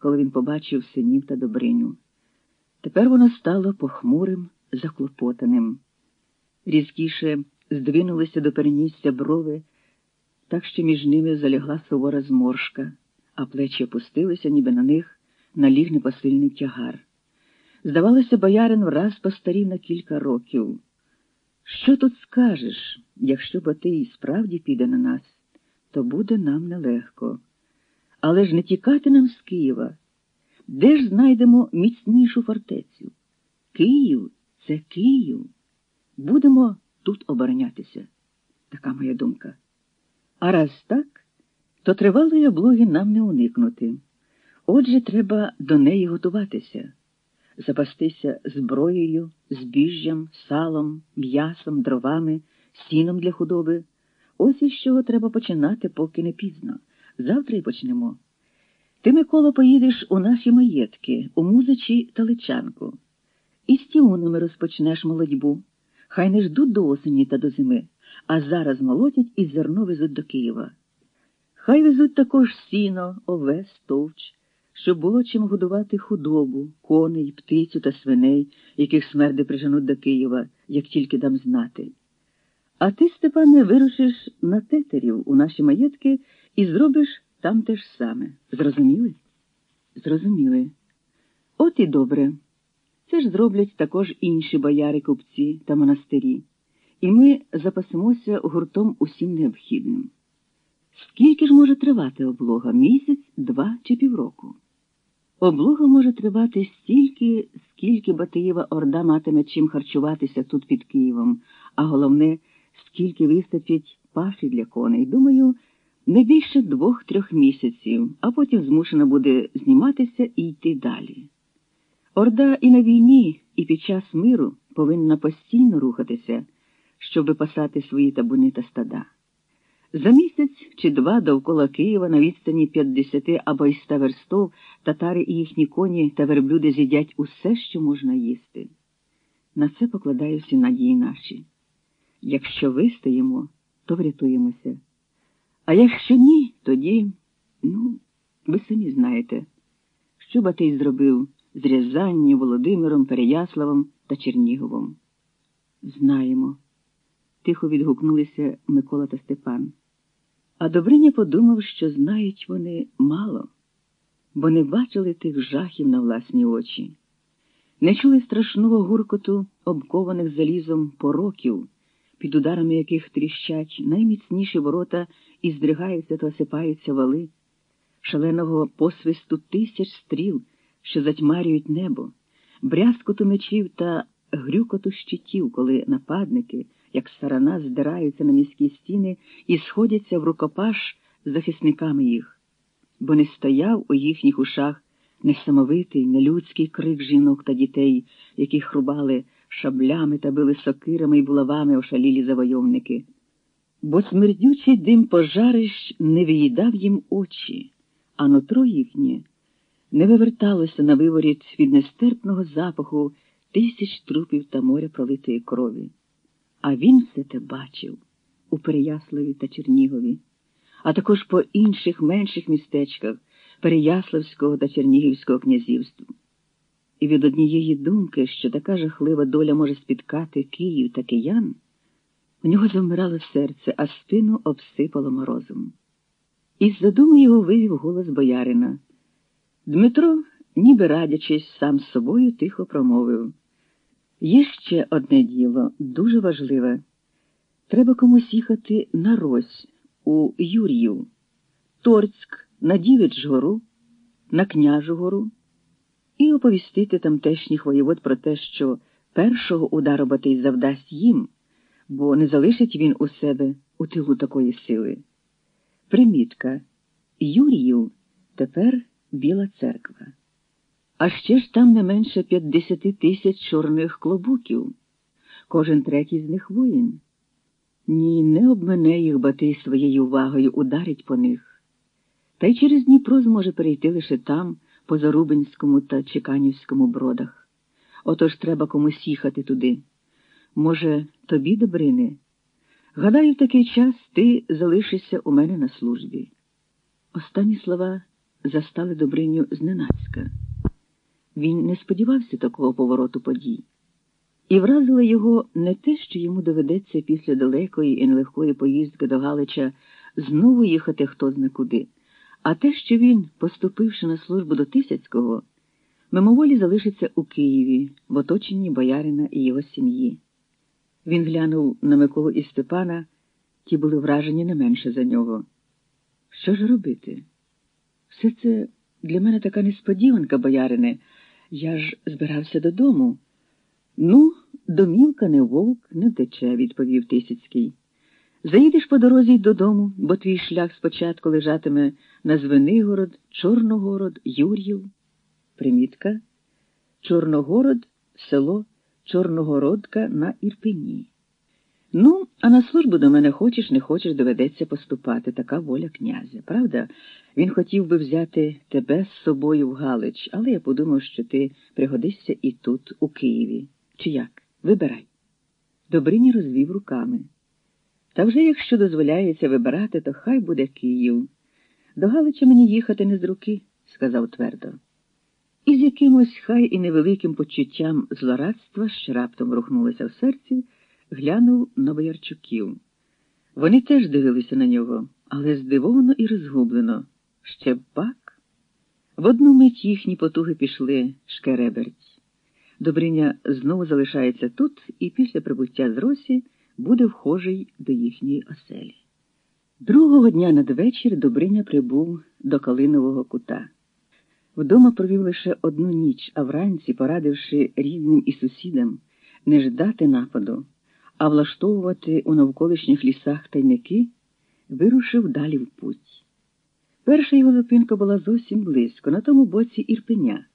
коли він побачив синів та Добриню. Тепер воно стало похмурим, заклопотаним. Різкіше здвинулися до перенісся брови, так що між ними залягла сувора зморшка, а плечі опустилися, ніби на них наліг непосильний тягар. Здавалося, боярин враз постарів на кілька років. Що тут скажеш, якщо Батий справді піде на нас, то буде нам нелегко. Але ж не тікати нам з Києва. Де ж знайдемо міцнішу фортецю? Київ це Київ. Будемо тут оборонятися. Така моя думка. А раз так, то тривалої облоги нам не уникнути. Отже, треба до неї готуватися, запастися зброєю, збіжжям, салом, м'ясом, дровами, сіном для худоби. Ось із чого треба починати, поки не пізно. Завтра й почнемо. Ти, Микола, поїдеш у наші маєтки, у музичі та личанку. І з тіунами розпочнеш молодьбу. Хай не ждуть до осені та до зими, а зараз молотять і зерно везуть до Києва. Хай везуть також сіно, овес, товч, щоб було чим годувати худобу, коней, птицю та свиней, яких смерди приженуть до Києва, як тільки дам знати. А ти, Степане, вирушиш на тетерів у наші маєтки і зробиш там те ж саме. Зрозуміли? Зрозуміли. От і добре. Це ж зроблять також інші бояри, купці та монастирі, і ми запасемося гуртом усім необхідним. Скільки ж може тривати облога? Місяць, два чи півроку? Облога може тривати стільки, скільки Батиєва орда матиме чим харчуватися тут під Києвом, а головне, скільки вистачить паші для коней. Думаю, не більше двох-трьох місяців, а потім змушена буде зніматися і йти далі. Орда і на війні, і під час миру повинна постійно рухатися, щоб випасати свої табуни та стада. За місяць чи два довкола Києва на відстані 50 або й 100 верстов татари і їхні коні та верблюди з'їдять усе, що можна їсти. На це покладаю всі надії наші. Якщо вистоїмо, то врятуємося. А якщо ні, тоді, ну, ви самі знаєте, що Батий зробив з Рязанні, Володимиром, Переяславом та Черніговом. Знаємо, тихо відгукнулися Микола та Степан. А Добриня подумав, що знають вони мало, бо не бачили тих жахів на власні очі, не чули страшного гуркоту обкованих залізом пороків, під ударами яких тріщать найміцніші ворота і здригаються та осипаються вали, шаленого посвисту тисяч стріл, що затьмарюють небо, брязкоту мечів та грюкоту щитів, коли нападники як сарана здираються на міські стіни і сходяться в рукопаш захисниками їх, бо не стояв у їхніх ушах несамовитий, нелюдський крик жінок та дітей, яких рубали шаблями та били сокирами й булавами ошалілі завойовники. Бо смердючий дим пожарищ не виїдав їм очі, а нутро їхнє не виверталося на виворіт від нестерпного запаху тисяч трупів та моря пролитої крові. А він все те бачив у Переяславі та Чернігові, а також по інших менших містечках Переяславського та Чернігівського князівств. І від однієї думки, що така жахлива доля може спіткати Київ та киян, у нього завмирало серце, а спину обсипало морозом. Із задуми його вивів голос боярина. Дмитро, ніби радячись, сам собою тихо промовив. Є ще одне діло, дуже важливе. Треба комусь їхати на Рось у Юрію, Торцьк, на Дівич гору, на Княжу гору і оповістити тамтешніх воєвод про те, що першого удару Батий завдасть їм, бо не залишить він у себе у тилу такої сили. Примітка Юрію тепер Біла церква. А ще ж там не менше п'ятдесяти тисяч чорних клобуків, кожен третій з них воїн. Ні, не обмене їх Батий своєю увагою ударить по них. Та й через Дніпро зможе перейти лише там, по Зарубинському та Чеканівському бродах. Отож треба комусь їхати туди. Може, тобі, Добрине? Гадаю, в такий час ти залишишся у мене на службі. Останні слова застали Добриню зненацька. Він не сподівався такого повороту подій. І вразило його не те, що йому доведеться після далекої і нелегкої поїздки до Галича знову їхати хто зна куди, а те, що він, поступивши на службу до Тисяцького, мимоволі залишиться у Києві в оточенні боярина і його сім'ї. Він глянув на Миколу і Степана, ті були вражені не менше за нього. Що ж робити? Все це для мене така несподіванка, боярине. Я ж збирався додому. Ну, домівка не вовк не втече, відповів Тисяцький. Заїдеш по дорозі й додому, бо твій шлях спочатку лежатиме на Звенигород, Чорногород, Юр'їв. Примітка. Чорногород, село Чорногородка на Ірпені. Ну, а на службу до мене хочеш, не хочеш, доведеться поступати, така воля князя. Правда, він хотів би взяти тебе з собою в Галич, але я подумав, що ти пригодишся і тут, у Києві. Чи як? Вибирай. Добрині розвів руками. Та вже якщо дозволяється вибирати, то хай буде Київ. До Галича мені їхати не з руки, сказав твердо. І з якимось хай і невеликим почуттям злорадства, що раптом рухнулося в серці, глянув на боярчуків. Вони теж дивилися на нього, але здивовано і розгублено. Ще б пак. В одну мить їхні потуги пішли шкереберть. Добриня знову залишається тут і після прибуття з Росі буде вхожий до їхньої оселі. Другого дня надвечір Добриня прибув до Калинового кута. Вдома провів лише одну ніч, а вранці, порадивши рідним і сусідам не ждати нападу, а влаштовувати у навколишніх лісах тайники, вирушив далі в путь. Перша його зупинка була зовсім близько, на тому боці Ірпеня.